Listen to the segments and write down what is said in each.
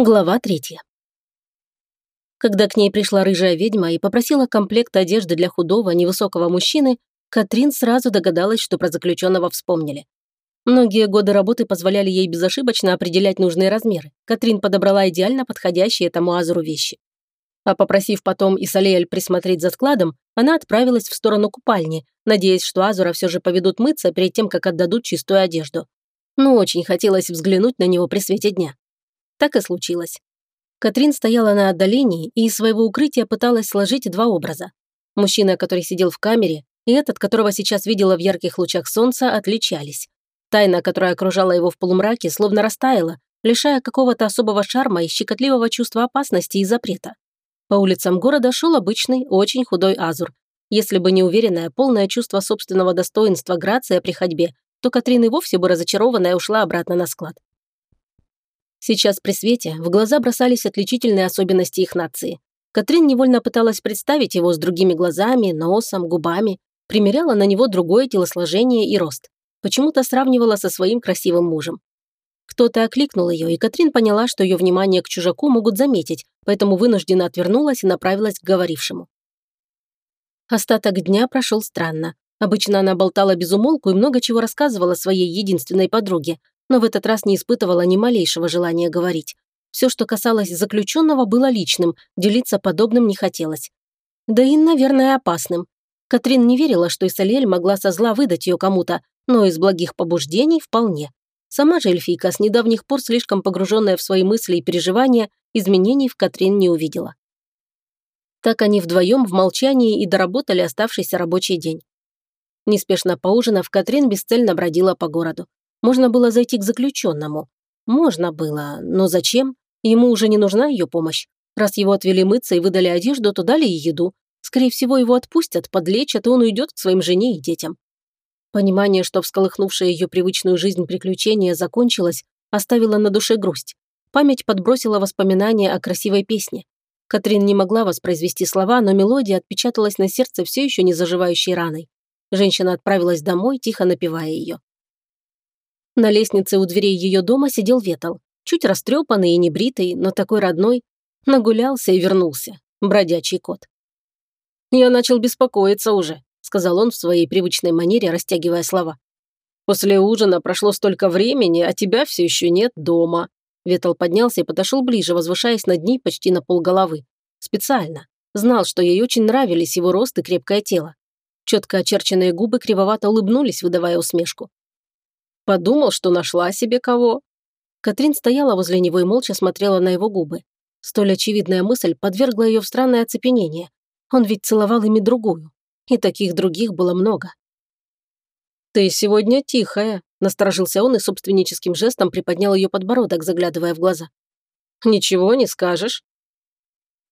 Глава третья. Когда к ней пришла рыжая ведьма и попросила комплект одежды для худого, невысокого мужчины, Катрин сразу догадалась, что про заключенного вспомнили. Многие годы работы позволяли ей безошибочно определять нужные размеры. Катрин подобрала идеально подходящие этому Азуру вещи. А попросив потом Исалиэль присмотреть за складом, она отправилась в сторону купальни, надеясь, что Азура все же поведут мыться перед тем, как отдадут чистую одежду. Но очень хотелось взглянуть на него при свете дня. Так и случилось. Катрин стояла на отдалении и из своего укрытия пыталась сложить два образа. Мужчина, который сидел в камере, и этот, которого сейчас видела в ярких лучах солнца, отличались. Тайна, которая окружала его в полумраке, словно растаяла, лишая какого-то особого шарма и щекотливого чувства опасности и запрета. По улицам города шел обычный, очень худой Азур. Если бы не уверенное, полное чувство собственного достоинства Грация при ходьбе, то Катрин и вовсе бы разочарованная ушла обратно на склад. Сейчас при свете в глаза бросались отличительные особенности их нации. Катрин невольно пыталась представить его с другими глазами, носом, губами, примеряла на него другое телосложение и рост. Почему-то сравнивала со своим красивым мужем. Кто-то окликнул ее, и Катрин поняла, что ее внимание к чужаку могут заметить, поэтому вынужденно отвернулась и направилась к говорившему. Остаток дня прошел странно. Обычно она болтала без умолку и много чего рассказывала своей единственной подруге, но в этот раз не испытывала ни малейшего желания говорить. Все, что касалось заключенного, было личным, делиться подобным не хотелось. Да и, наверное, опасным. Катрин не верила, что Исалиэль могла со зла выдать ее кому-то, но из благих побуждений вполне. Сама же эльфийка, с недавних пор слишком погруженная в свои мысли и переживания, изменений в Катрин не увидела. Так они вдвоем в молчании и доработали оставшийся рабочий день. Неспешно поужинав, Катрин бесцельно бродила по городу. Можно было зайти к заключенному. Можно было, но зачем? Ему уже не нужна ее помощь. Раз его отвели мыться и выдали одежду, то дали и еду. Скорее всего, его отпустят, подлечат, и он уйдет к своим жене и детям. Понимание, что всколыхнувшее ее привычную жизнь приключение закончилось, оставило на душе грусть. Память подбросила воспоминания о красивой песне. Катрин не могла воспроизвести слова, но мелодия отпечаталась на сердце все еще не заживающей раной. Женщина отправилась домой, тихо напевая ее. На лестнице у дверей ее дома сидел Ветал, чуть растрепанный и небритый, но такой родной. Нагулялся и вернулся. Бродячий кот. «Я начал беспокоиться уже», — сказал он в своей привычной манере, растягивая слова. «После ужина прошло столько времени, а тебя все еще нет дома». Ветал поднялся и подошел ближе, возвышаясь над ней почти на полголовы. Специально. Знал, что ей очень нравились его рост и крепкое тело. Четко очерченные губы кривовато улыбнулись, выдавая усмешку. Подумал, что нашла себе кого». Катрин стояла возле него и молча смотрела на его губы. Столь очевидная мысль подвергла ее в странное оцепенение. Он ведь целовал ими другую. И таких других было много. «Ты сегодня тихая», – насторожился он и собственническим жестом приподнял ее подбородок, заглядывая в глаза. «Ничего не скажешь».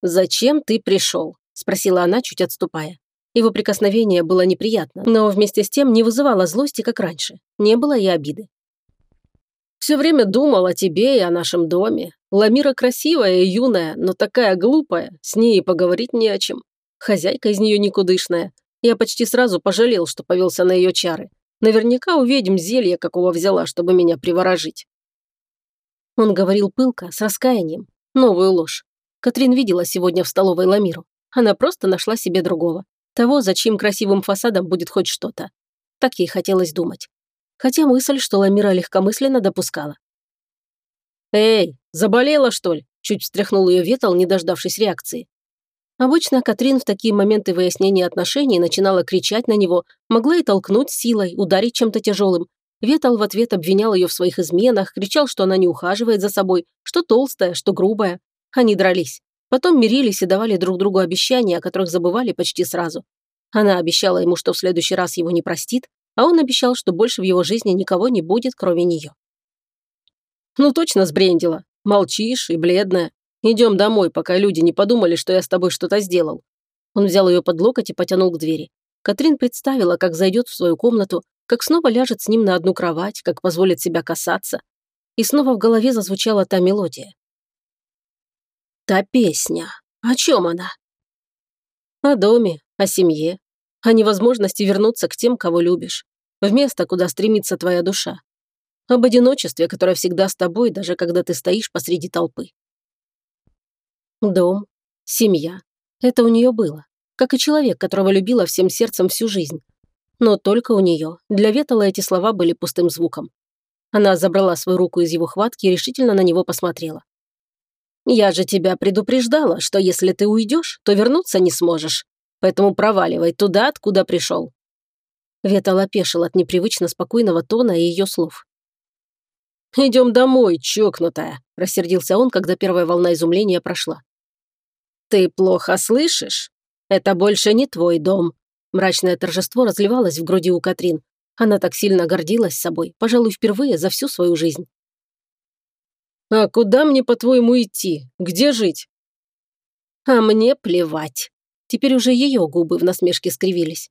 «Зачем ты пришел?» – спросила она, чуть отступая. Его прикосновение было неприятно, но вместе с тем не вызывало злости, как раньше. Не было и обиды. «Все время думал о тебе и о нашем доме. Ламира красивая и юная, но такая глупая, с ней поговорить не о чем. Хозяйка из нее никудышная. Я почти сразу пожалел, что повелся на ее чары. Наверняка увидим зелье, какого взяла, чтобы меня приворожить». Он говорил пылко, с раскаянием. Новую ложь. Катрин видела сегодня в столовой Ламиру. Она просто нашла себе другого. Того, зачем красивым фасадом будет хоть что-то. Так ей хотелось думать. Хотя мысль, что Ламира легкомысленно допускала. «Эй, заболела, что ли?» Чуть встряхнул ее ветал, не дождавшись реакции. Обычно Катрин в такие моменты выяснения отношений начинала кричать на него, могла и толкнуть силой, ударить чем-то тяжелым. Ветал в ответ обвинял ее в своих изменах, кричал, что она не ухаживает за собой, что толстая, что грубая. Они дрались. Потом мирились и давали друг другу обещания, о которых забывали почти сразу. Она обещала ему, что в следующий раз его не простит, а он обещал, что больше в его жизни никого не будет, кроме нее. «Ну точно сбрендила. Молчишь и бледная. Идем домой, пока люди не подумали, что я с тобой что-то сделал». Он взял ее под локоть и потянул к двери. Катрин представила, как зайдет в свою комнату, как снова ляжет с ним на одну кровать, как позволит себя касаться. И снова в голове зазвучала та мелодия. Та песня. О чем она? О доме, о семье, о невозможности вернуться к тем, кого любишь, в место, куда стремится твоя душа. Об одиночестве, которое всегда с тобой, даже когда ты стоишь посреди толпы. Дом, семья. Это у нее было. Как и человек, которого любила всем сердцем всю жизнь. Но только у нее. Для Ветала эти слова были пустым звуком. Она забрала свою руку из его хватки и решительно на него посмотрела. «Я же тебя предупреждала, что если ты уйдешь, то вернуться не сможешь. Поэтому проваливай туда, откуда пришел». Ветал опешил от непривычно спокойного тона и ее слов. «Идем домой, чокнутая», – рассердился он, когда первая волна изумления прошла. «Ты плохо слышишь? Это больше не твой дом». Мрачное торжество разливалось в груди у Катрин. Она так сильно гордилась собой, пожалуй, впервые за всю свою жизнь. «А куда мне, по-твоему, идти? Где жить?» «А мне плевать». Теперь уже ее губы в насмешке скривились.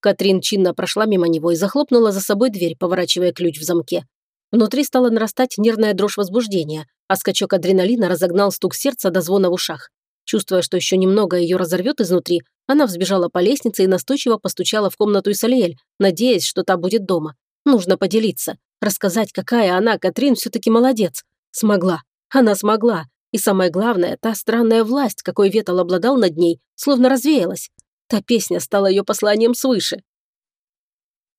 Катрин чинно прошла мимо него и захлопнула за собой дверь, поворачивая ключ в замке. Внутри стала нарастать нервная дрожь возбуждения, а скачок адреналина разогнал стук сердца до звона в ушах. Чувствуя, что еще немного ее разорвет изнутри, она взбежала по лестнице и настойчиво постучала в комнату Исалиэль, надеясь, что та будет дома. Нужно поделиться, рассказать, какая она, Катрин, все-таки молодец. Смогла. Она смогла. И самое главное, та странная власть, какой Ветал обладал над ней, словно развеялась. Та песня стала ее посланием свыше.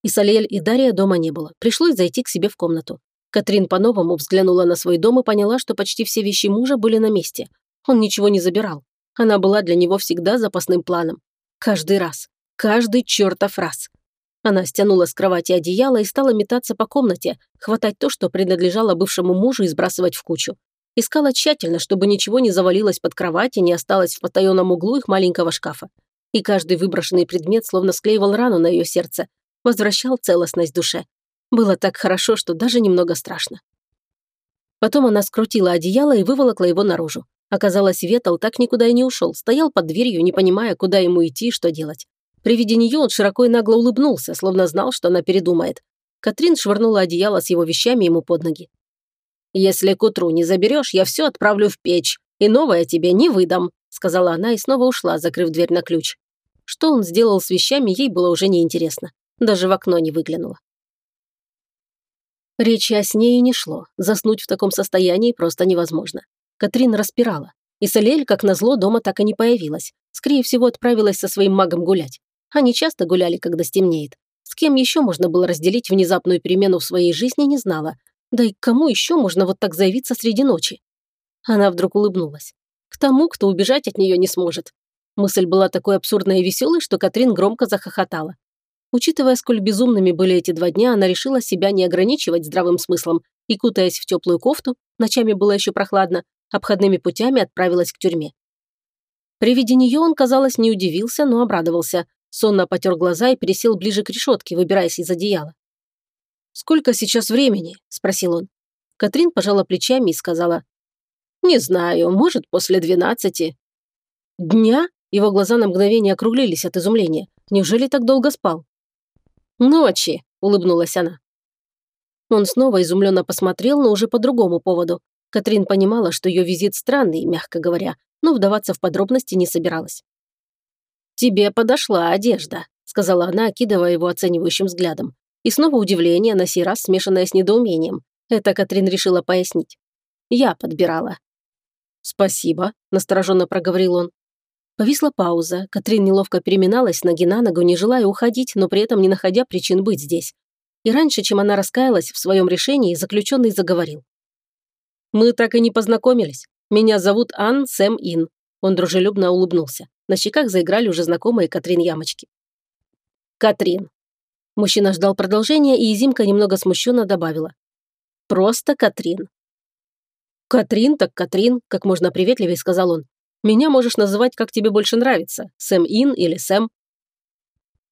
Исалиэль и Дарья дома не было. Пришлось зайти к себе в комнату. Катрин по-новому взглянула на свой дом и поняла, что почти все вещи мужа были на месте. Он ничего не забирал. Она была для него всегда запасным планом. Каждый раз. Каждый чертов раз. Она стянула с кровати одеяло и стала метаться по комнате, хватать то, что принадлежало бывшему мужу и сбрасывать в кучу. Искала тщательно, чтобы ничего не завалилось под кровать и не осталось в потаенном углу их маленького шкафа. И каждый выброшенный предмет словно склеивал рану на ее сердце, возвращал целостность душе. Было так хорошо, что даже немного страшно. Потом она скрутила одеяло и выволокла его наружу. Оказалось, Ветал так никуда и не ушел, стоял под дверью, не понимая, куда ему идти и что делать. При виде нее он широко и нагло улыбнулся, словно знал, что она передумает. Катрин швырнула одеяло с его вещами ему под ноги. «Если к утру не заберешь, я все отправлю в печь, и новое тебе не выдам», сказала она и снова ушла, закрыв дверь на ключ. Что он сделал с вещами, ей было уже неинтересно. Даже в окно не выглянула. Речи о сне и не шло. Заснуть в таком состоянии просто невозможно. Катрин распирала. И Салель, как назло, дома так и не появилась. Скорее всего, отправилась со своим магом гулять. Они часто гуляли, когда стемнеет. С кем еще можно было разделить внезапную перемену в своей жизни, не знала. Да и кому еще можно вот так заявиться среди ночи? Она вдруг улыбнулась. К тому, кто убежать от нее не сможет. Мысль была такой абсурдной и веселой, что Катрин громко захохотала. Учитывая, сколь безумными были эти два дня, она решила себя не ограничивать здравым смыслом и, кутаясь в теплую кофту, ночами было еще прохладно, обходными путями отправилась к тюрьме. При виде нее он, казалось, не удивился, но обрадовался. Сонно потер глаза и пересел ближе к решетке, выбираясь из одеяла. «Сколько сейчас времени?» – спросил он. Катрин пожала плечами и сказала. «Не знаю, может, после двенадцати». «Дня?» Его глаза на мгновение округлились от изумления. «Неужели так долго спал?» «Ночи», – улыбнулась она. Он снова изумленно посмотрел, но уже по другому поводу. Катрин понимала, что ее визит странный, мягко говоря, но вдаваться в подробности не собиралась. «Тебе подошла одежда», – сказала она, окидывая его оценивающим взглядом. И снова удивление, на сей раз смешанное с недоумением. Это Катрин решила пояснить. «Я подбирала». «Спасибо», – настороженно проговорил он. Повисла пауза. Катрин неловко переминалась ноги на ногу, не желая уходить, но при этом не находя причин быть здесь. И раньше, чем она раскаялась в своем решении, заключенный заговорил. «Мы так и не познакомились. Меня зовут Ан Сэм Ин». Он дружелюбно улыбнулся. На щеках заиграли уже знакомые Катрин ямочки. «Катрин». Мужчина ждал продолжения, и Изимка немного смущенно добавила. «Просто Катрин». «Катрин так Катрин», как можно приветливее сказал он. «Меня можешь называть, как тебе больше нравится, Сэм Ин или Сэм».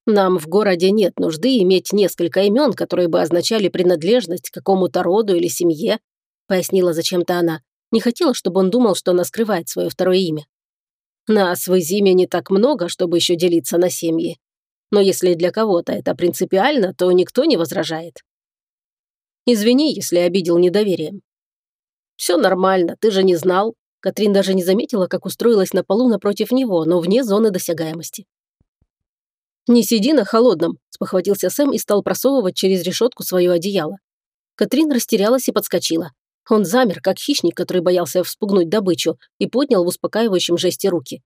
Нам в городе нет нужды иметь несколько имен, которые бы означали принадлежность к какому-то роду или семье, пояснила зачем-то она. Не хотела, чтобы он думал, что она скрывает свое второе имя. Нас в Изиме не так много, чтобы еще делиться на семьи. Но если для кого-то это принципиально, то никто не возражает. Извини, если обидел недоверием. Все нормально, ты же не знал. Катрин даже не заметила, как устроилась на полу напротив него, но вне зоны досягаемости. «Не сиди на холодном», – спохватился Сэм и стал просовывать через решетку свое одеяло. Катрин растерялась и подскочила. Он замер, как хищник, который боялся вспугнуть добычу, и поднял в успокаивающем жесте руки.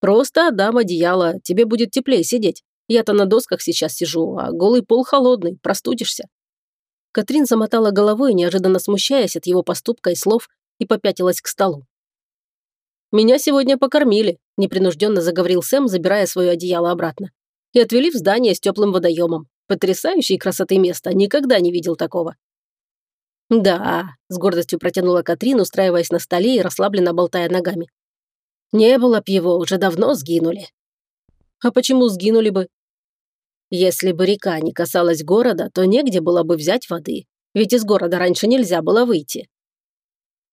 «Просто отдам одеяло, тебе будет теплее сидеть. Я-то на досках сейчас сижу, а голый пол холодный, простудишься». Катрин замотала головой, неожиданно смущаясь от его поступка и слов, и попятилась к столу. «Меня сегодня покормили», – непринужденно заговорил Сэм, забирая свое одеяло обратно. «И отвели в здание с теплым водоемом. Потрясающей красоты место, никогда не видел такого». «Да», – с гордостью протянула Катрин, устраиваясь на столе и расслабленно болтая ногами. «Не было б его, уже давно сгинули». «А почему сгинули бы?» «Если бы река не касалась города, то негде было бы взять воды, ведь из города раньше нельзя было выйти.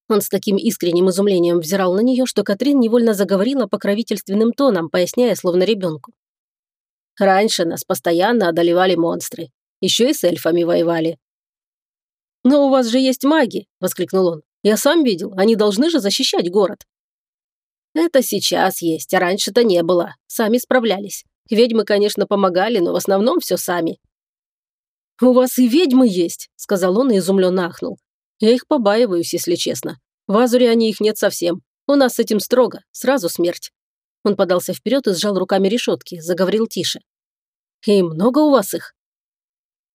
Он с таким искренним изумлением взирал на нее, что Катрин невольно заговорила покровительственным тоном, поясняя, словно ребенку. «Раньше нас постоянно одолевали монстры. Еще и с эльфами воевали». «Но у вас же есть маги!» – воскликнул он. «Я сам видел, они должны же защищать город». «Это сейчас есть, а раньше-то не было. Сами справлялись. Ведьмы, конечно, помогали, но в основном все сами». «У вас и ведьмы есть», – сказал он и изумленно ахнул. Я их побаиваюсь, если честно. В Азуре они их нет совсем. У нас с этим строго, сразу смерть». Он подался вперед и сжал руками решетки, заговорил тише. «И много у вас их?»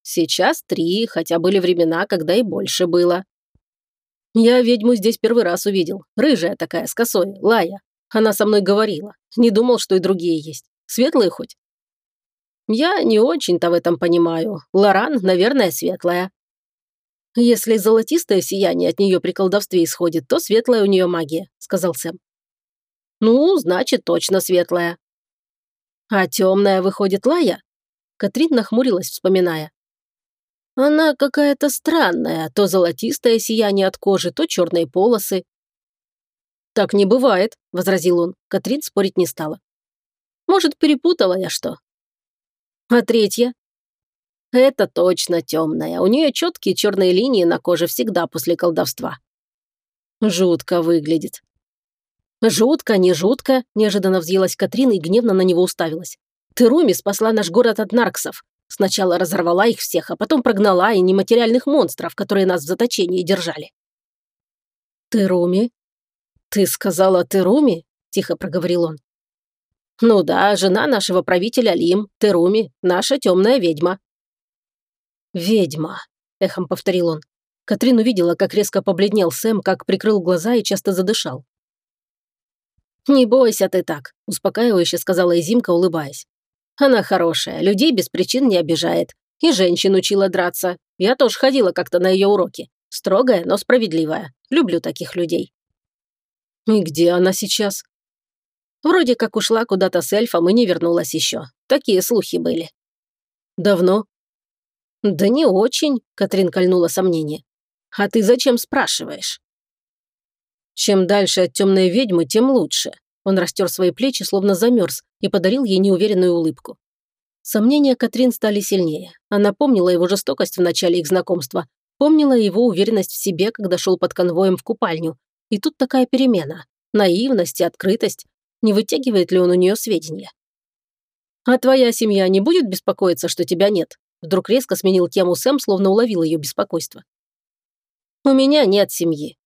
«Сейчас три, хотя были времена, когда и больше было». «Я ведьму здесь первый раз увидел. Рыжая такая, с косой, Лая. Она со мной говорила. Не думал, что и другие есть. Светлые хоть?» «Я не очень-то в этом понимаю. Лоран, наверное, светлая. «Если золотистое сияние от нее при колдовстве исходит, то светлая у нее магия», — сказал Сэм. «Ну, значит, точно светлая». «А темная выходит Лая?» Катрин нахмурилась, вспоминая. «Она какая-то странная, то золотистое сияние от кожи, то черные полосы». «Так не бывает», — возразил он. Катрин спорить не стала. «Может, перепутала я что?» «А третья?» Это точно темная. У нее четкие черные линии на коже всегда после колдовства. Жутко выглядит. Жутко, не жутко, неожиданно взъелась Катрина и гневно на него уставилась. Ты, Руми, спасла наш город от нарксов. Сначала разорвала их всех, а потом прогнала и нематериальных монстров, которые нас в заточении держали. Ты, Руми? Ты сказала ты, Руми? Тихо проговорил он. Ну да, жена нашего правителя Лим, Теруми, наша темная ведьма. «Ведьма», – эхом повторил он. Катрин увидела, как резко побледнел Сэм, как прикрыл глаза и часто задышал. «Не бойся ты так», – успокаивающе сказала Изимка, улыбаясь. «Она хорошая, людей без причин не обижает. И женщин учила драться. Я тоже ходила как-то на ее уроки. Строгая, но справедливая. Люблю таких людей». «И где она сейчас?» «Вроде как ушла куда-то с эльфом и не вернулась еще. Такие слухи были». «Давно?» «Да не очень», – Катрин кольнула сомнение. «А ты зачем спрашиваешь?» «Чем дальше от темной ведьмы, тем лучше». Он растер свои плечи, словно замерз, и подарил ей неуверенную улыбку. Сомнения Катрин стали сильнее. Она помнила его жестокость в начале их знакомства, помнила его уверенность в себе, когда шел под конвоем в купальню. И тут такая перемена. Наивность и открытость. Не вытягивает ли он у нее сведения? «А твоя семья не будет беспокоиться, что тебя нет?» Вдруг резко сменил тему Сэм, словно уловил ее беспокойство. «У меня нет семьи».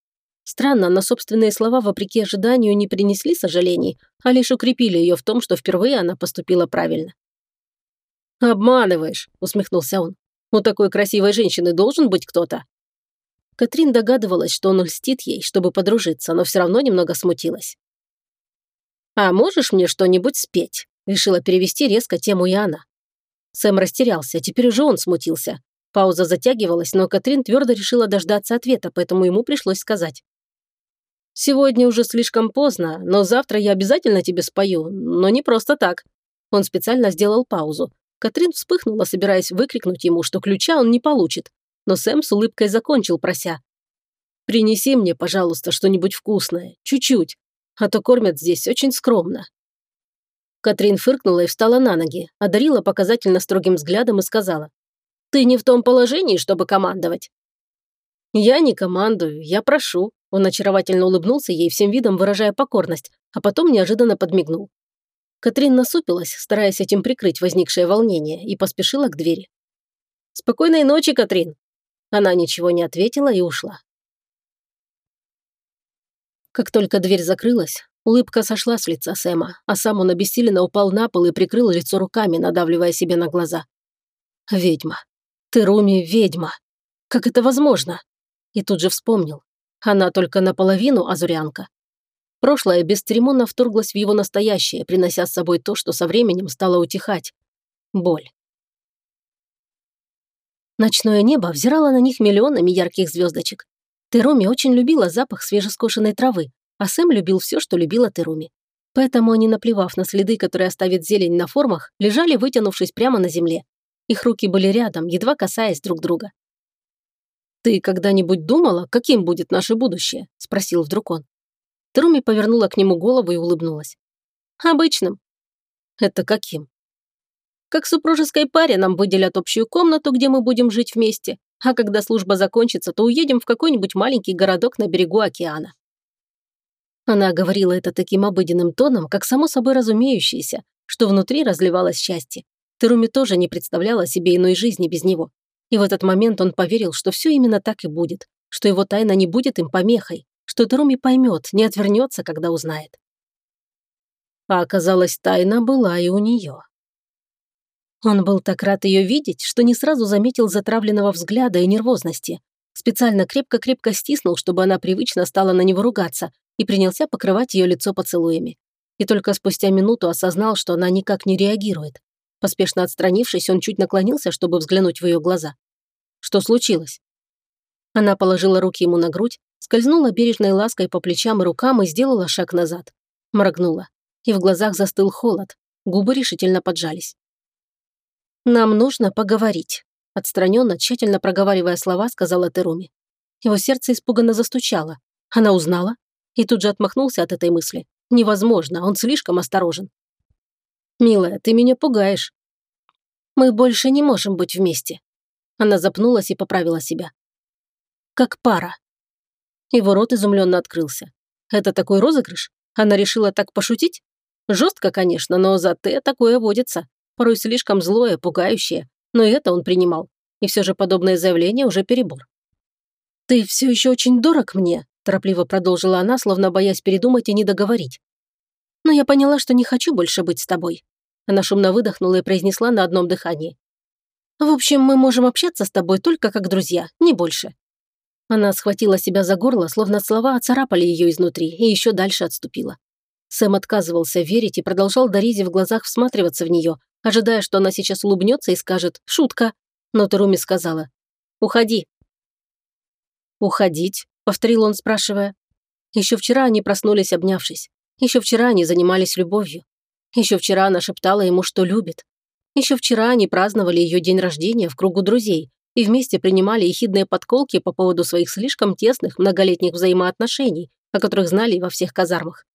Странно, но собственные слова, вопреки ожиданию, не принесли сожалений, а лишь укрепили ее в том, что впервые она поступила правильно. «Обманываешь», — усмехнулся он. «У такой красивой женщины должен быть кто-то». Катрин догадывалась, что он льстит ей, чтобы подружиться, но все равно немного смутилась. «А можешь мне что-нибудь спеть?» Решила перевести резко тему и она. Сэм растерялся, теперь уже он смутился. Пауза затягивалась, но Катрин твердо решила дождаться ответа, поэтому ему пришлось сказать. «Сегодня уже слишком поздно, но завтра я обязательно тебе спою, но не просто так». Он специально сделал паузу. Катрин вспыхнула, собираясь выкрикнуть ему, что ключа он не получит. Но Сэм с улыбкой закончил, прося. «Принеси мне, пожалуйста, что-нибудь вкусное, чуть-чуть, а то кормят здесь очень скромно». Катрин фыркнула и встала на ноги, одарила показательно строгим взглядом и сказала. «Ты не в том положении, чтобы командовать». «Я не командую, я прошу», он очаровательно улыбнулся ей всем видом, выражая покорность, а потом неожиданно подмигнул. Катрин насупилась, стараясь этим прикрыть возникшее волнение, и поспешила к двери. «Спокойной ночи, Катрин!» Она ничего не ответила и ушла. Как только дверь закрылась, улыбка сошла с лица Сэма, а сам он обессиленно упал на пол и прикрыл лицо руками, надавливая себе на глаза. «Ведьма. Ты, Руми, ведьма. Как это возможно?» И тут же вспомнил. Она только наполовину азурянка. Прошлое бесцеремонно вторглось в его настоящее, принося с собой то, что со временем стало утихать. Боль. Ночное небо взирало на них миллионами ярких звездочек. Теруми очень любила запах свежескошенной травы, а Сэм любил все, что любила Теруми. Поэтому они, наплевав на следы, которые оставит зелень на формах, лежали, вытянувшись прямо на земле. Их руки были рядом, едва касаясь друг друга. «Ты когда-нибудь думала, каким будет наше будущее?» – спросил вдруг он. Теруми повернула к нему голову и улыбнулась. «Обычным». «Это каким?» «Как супружеской паре нам выделят общую комнату, где мы будем жить вместе, а когда служба закончится, то уедем в какой-нибудь маленький городок на берегу океана». Она говорила это таким обыденным тоном, как само собой разумеющееся, что внутри разливалось счастье. Теруми тоже не представляла себе иной жизни без него. И в этот момент он поверил, что все именно так и будет, что его тайна не будет им помехой, что Теруми поймет, не отвернется, когда узнает. А оказалось, тайна была и у нее. Он был так рад ее видеть, что не сразу заметил затравленного взгляда и нервозности. Специально крепко-крепко стиснул, чтобы она привычно стала на него ругаться, и принялся покрывать ее лицо поцелуями. И только спустя минуту осознал, что она никак не реагирует. Поспешно отстранившись, он чуть наклонился, чтобы взглянуть в ее глаза. Что случилось? Она положила руки ему на грудь, скользнула бережной лаской по плечам и рукам и сделала шаг назад. Моргнула. И в глазах застыл холод. Губы решительно поджались. «Нам нужно поговорить», – отстраненно, тщательно проговаривая слова, сказала Теруми. Его сердце испуганно застучало. Она узнала? И тут же отмахнулся от этой мысли. Невозможно, он слишком осторожен. «Милая, ты меня пугаешь». «Мы больше не можем быть вместе». Она запнулась и поправила себя. «Как пара». Его рот изумленно открылся. «Это такой розыгрыш? Она решила так пошутить? Жестко, конечно, но за «Т» такое водится порой слишком злое, пугающее, но и это он принимал. И все же подобное заявление уже перебор. «Ты все еще очень дорог мне», – торопливо продолжила она, словно боясь передумать и не договорить. «Но я поняла, что не хочу больше быть с тобой». Она шумно выдохнула и произнесла на одном дыхании. «В общем, мы можем общаться с тобой только как друзья, не больше». Она схватила себя за горло, словно слова оцарапали ее изнутри, и еще дальше отступила. Сэм отказывался верить и продолжал до в глазах всматриваться в нее, ожидая, что она сейчас улыбнется и скажет «шутка». Но Теруми сказала «Уходи». «Уходить?» – повторил он, спрашивая. Еще вчера они проснулись, обнявшись. Еще вчера они занимались любовью. Еще вчера она шептала ему, что любит. Еще вчера они праздновали ее день рождения в кругу друзей и вместе принимали ехидные подколки по поводу своих слишком тесных многолетних взаимоотношений, о которых знали во всех казармах.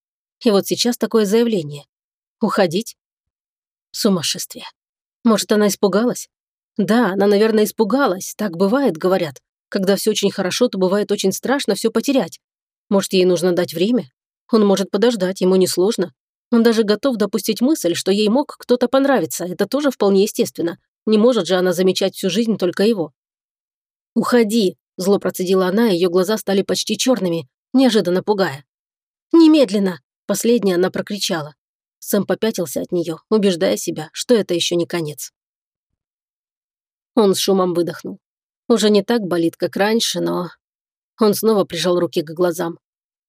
И вот сейчас такое заявление. Уходить? Сумасшествие. Может, она испугалась? Да, она, наверное, испугалась. Так бывает, говорят. Когда все очень хорошо, то бывает очень страшно все потерять. Может, ей нужно дать время? Он может подождать, ему несложно. Он даже готов допустить мысль, что ей мог кто-то понравиться. Это тоже вполне естественно. Не может же она замечать всю жизнь только его. «Уходи!» – зло процедила она, ее глаза стали почти черными, неожиданно пугая. «Немедленно!» – последняя она прокричала. Сэм попятился от нее, убеждая себя, что это еще не конец. Он с шумом выдохнул. Уже не так болит, как раньше, но... Он снова прижал руки к глазам.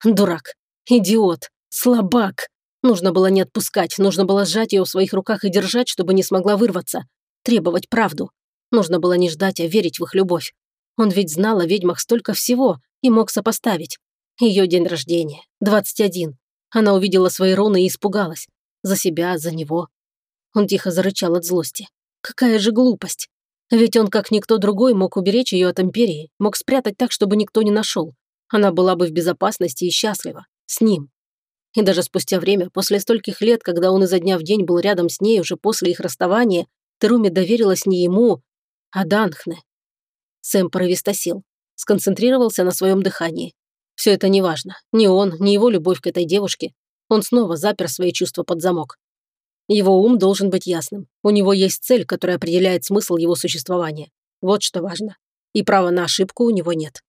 Дурак, идиот, слабак. Нужно было не отпускать, нужно было сжать ее в своих руках и держать, чтобы не смогла вырваться. Требовать правду. Нужно было не ждать, а верить в их любовь. Он ведь знал о ведьмах столько всего и мог сопоставить. Ее день рождения, 21. Она увидела свои руны и испугалась. За себя, за него. Он тихо зарычал от злости. Какая же глупость. Ведь он, как никто другой, мог уберечь ее от Империи, мог спрятать так, чтобы никто не нашел. Она была бы в безопасности и счастлива. С ним. И даже спустя время, после стольких лет, когда он изо дня в день был рядом с ней уже после их расставания, Теруми доверилась не ему, а Данхне. Сэм порывисто сел, сконцентрировался на своем дыхании. Все это неважно. Ни он, ни его любовь к этой девушке. Он снова запер свои чувства под замок. Его ум должен быть ясным. У него есть цель, которая определяет смысл его существования. Вот что важно. И права на ошибку у него нет.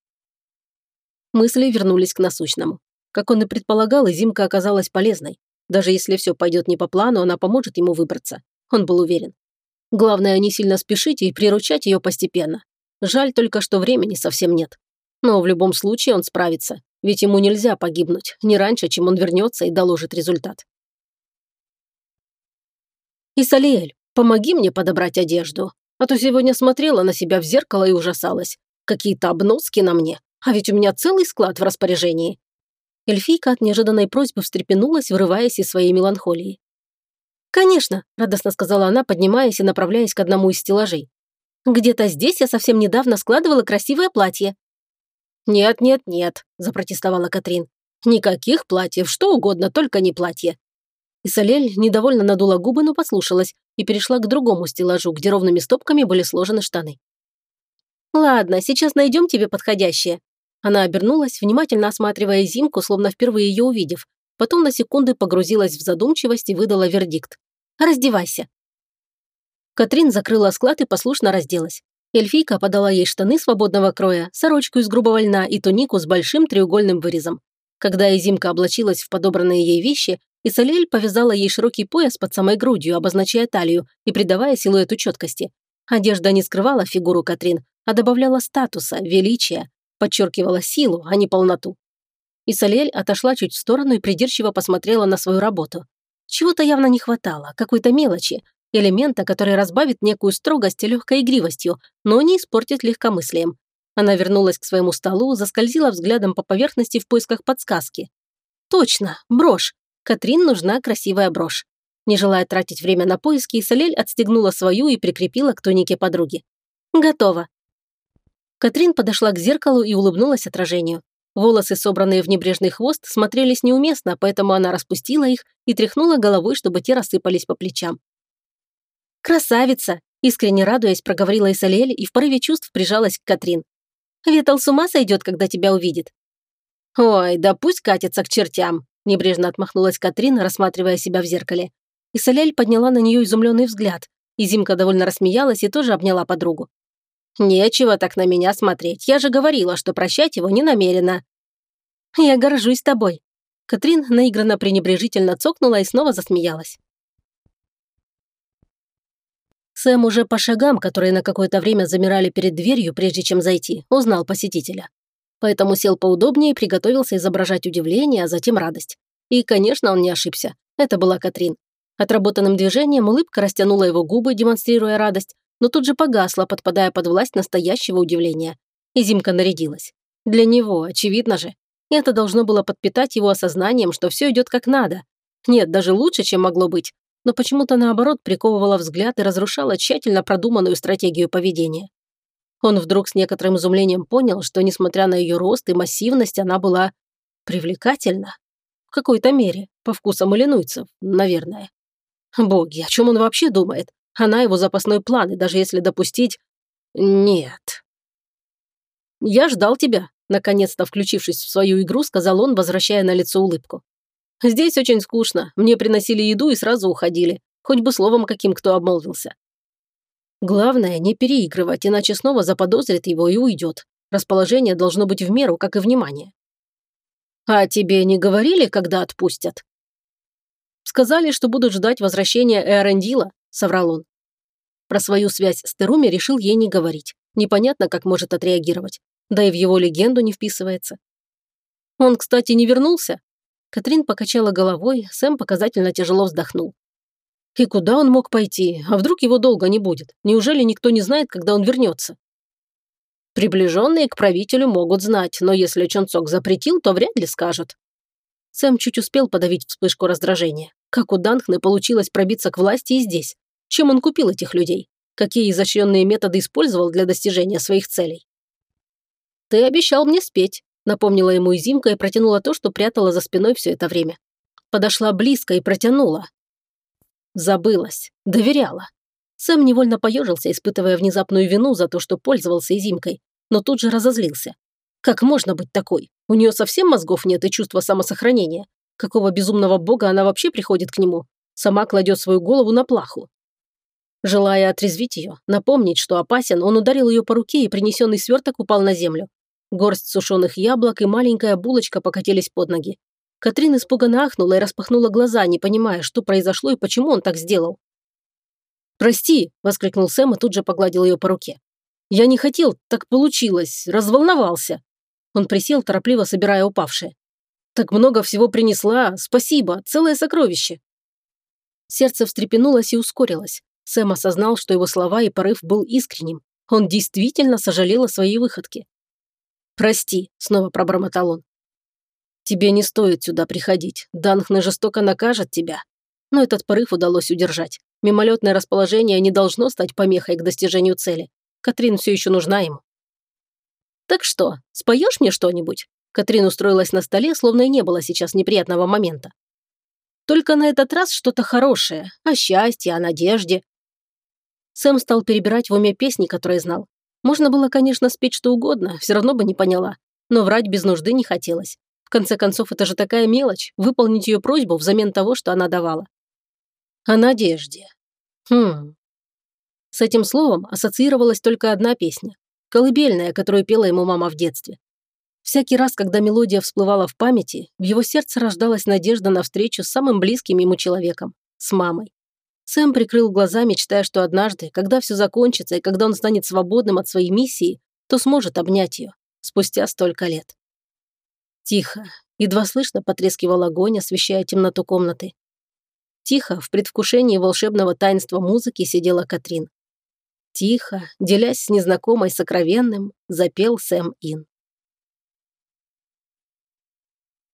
Мысли вернулись к насущному. Как он и предполагал, Зимка оказалась полезной. Даже если все пойдет не по плану, она поможет ему выбраться. Он был уверен. Главное, не сильно спешить и приручать ее постепенно. Жаль только, что времени совсем нет. Но в любом случае он справится, ведь ему нельзя погибнуть, не раньше, чем он вернется и доложит результат. «Исалиэль, помоги мне подобрать одежду, а то сегодня смотрела на себя в зеркало и ужасалась. Какие-то обноски на мне, а ведь у меня целый склад в распоряжении». Эльфийка от неожиданной просьбы встрепенулась, вырываясь из своей меланхолии. «Конечно», – радостно сказала она, поднимаясь и направляясь к одному из стеллажей. «Где-то здесь я совсем недавно складывала красивое платье». «Нет, нет, нет», – запротестовала Катрин. «Никаких платьев, что угодно, только не платье». И Салель недовольно надула губы, но послушалась и перешла к другому стеллажу, где ровными стопками были сложены штаны. «Ладно, сейчас найдем тебе подходящее». Она обернулась, внимательно осматривая Зимку, словно впервые ее увидев. Потом на секунды погрузилась в задумчивость и выдала вердикт. «Раздевайся». Катрин закрыла склад и послушно разделась. Эльфийка подала ей штаны свободного кроя, сорочку из грубого льна и тунику с большим треугольным вырезом. Когда Изимка облачилась в подобранные ей вещи, Исалель повязала ей широкий пояс под самой грудью, обозначая талию и придавая силуэту четкости. Одежда не скрывала фигуру Катрин, а добавляла статуса, величия, подчеркивала силу, а не полноту. Исалель отошла чуть в сторону и придирчиво посмотрела на свою работу. Чего-то явно не хватало, какой-то мелочи, элемента, который разбавит некую строгость легкой игривостью, но не испортит легкомыслием. Она вернулась к своему столу, заскользила взглядом по поверхности в поисках подсказки. Точно, брошь. Катрин нужна красивая брошь. Не желая тратить время на поиски, Исалель отстегнула свою и прикрепила к тунике подруги. Готово. Катрин подошла к зеркалу и улыбнулась отражению. Волосы, собранные в небрежный хвост, смотрелись неуместно, поэтому она распустила их и тряхнула головой, чтобы те рассыпались по плечам. «Красавица!» – искренне радуясь, проговорила Исалель и в порыве чувств прижалась к Катрин. «Ветал с ума сойдет, когда тебя увидит». «Ой, да пусть катится к чертям!» – небрежно отмахнулась Катрин, рассматривая себя в зеркале. Исалель подняла на нее изумленный взгляд, и Зимка довольно рассмеялась и тоже обняла подругу. «Нечего так на меня смотреть. Я же говорила, что прощать его не намерена». «Я горжусь тобой». Катрин наигранно пренебрежительно цокнула и снова засмеялась. Сэм уже по шагам, которые на какое-то время замирали перед дверью, прежде чем зайти, узнал посетителя. Поэтому сел поудобнее и приготовился изображать удивление, а затем радость. И, конечно, он не ошибся. Это была Катрин. Отработанным движением улыбка растянула его губы, демонстрируя радость, но тут же погасла, подпадая под власть настоящего удивления. И Зимка нарядилась. Для него, очевидно же. Это должно было подпитать его осознанием, что все идет как надо. Нет, даже лучше, чем могло быть но почему-то наоборот приковывала взгляд и разрушала тщательно продуманную стратегию поведения. Он вдруг с некоторым изумлением понял, что, несмотря на ее рост и массивность, она была привлекательна. В какой-то мере, по вкусам иллинуйцев, наверное. Боги, о чем он вообще думает? Она его запасной план, и даже если допустить... Нет. «Я ждал тебя», наконец-то включившись в свою игру, сказал он, возвращая на лицо улыбку. Здесь очень скучно. Мне приносили еду и сразу уходили. Хоть бы словом каким кто обмолвился. Главное, не переигрывать, иначе снова заподозрит его и уйдет. Расположение должно быть в меру, как и внимание. «А тебе не говорили, когда отпустят?» «Сказали, что будут ждать возвращения Эрендила», — соврал он. Про свою связь с Теруми решил ей не говорить. Непонятно, как может отреагировать. Да и в его легенду не вписывается. Он, кстати, не вернулся? Катрин покачала головой, Сэм показательно тяжело вздохнул. И куда он мог пойти? А вдруг его долго не будет? Неужели никто не знает, когда он вернется? Приближенные к правителю могут знать, но если Чонцок запретил, то вряд ли скажет. Сэм чуть успел подавить вспышку раздражения. Как у Данхны получилось пробиться к власти и здесь? Чем он купил этих людей? Какие изощренные методы использовал для достижения своих целей? «Ты обещал мне спеть», Напомнила ему и Зимка и протянула то, что прятала за спиной все это время. Подошла близко и протянула. Забылась. Доверяла. Сэм невольно поежился, испытывая внезапную вину за то, что пользовался Изимкой, но тут же разозлился. Как можно быть такой? У нее совсем мозгов нет и чувства самосохранения. Какого безумного бога она вообще приходит к нему? Сама кладет свою голову на плаху. Желая отрезвить ее, напомнить, что опасен, он ударил ее по руке, и принесенный сверток упал на землю. Горсть сушеных яблок и маленькая булочка покатились под ноги. Катрин испуганно ахнула и распахнула глаза, не понимая, что произошло и почему он так сделал. «Прости!» – воскликнул Сэм и тут же погладил ее по руке. «Я не хотел, так получилось, разволновался!» Он присел, торопливо собирая упавшее. «Так много всего принесла, спасибо, целое сокровище!» Сердце встрепенулось и ускорилось. Сэм осознал, что его слова и порыв был искренним. Он действительно сожалел о своей выходке. «Прости», — снова пробормотал он. «Тебе не стоит сюда приходить. Данхны жестоко накажет тебя». Но этот порыв удалось удержать. Мимолетное расположение не должно стать помехой к достижению цели. Катрин все еще нужна ему. «Так что, споешь мне что-нибудь?» Катрин устроилась на столе, словно и не было сейчас неприятного момента. «Только на этот раз что-то хорошее, о счастье, о надежде». Сэм стал перебирать в уме песни, которые знал. Можно было, конечно, спеть что угодно, все равно бы не поняла. Но врать без нужды не хотелось. В конце концов, это же такая мелочь, выполнить ее просьбу взамен того, что она давала. О надежде. Хм. С этим словом ассоциировалась только одна песня. Колыбельная, которую пела ему мама в детстве. Всякий раз, когда мелодия всплывала в памяти, в его сердце рождалась надежда на встречу с самым близким ему человеком – с мамой. Сэм прикрыл глаза, мечтая, что однажды, когда все закончится и когда он станет свободным от своей миссии, то сможет обнять ее спустя столько лет. Тихо, едва слышно потрескивал огонь, освещая темноту комнаты. Тихо, в предвкушении волшебного таинства музыки сидела Катрин. Тихо, делясь с незнакомой сокровенным, запел Сэм Ин.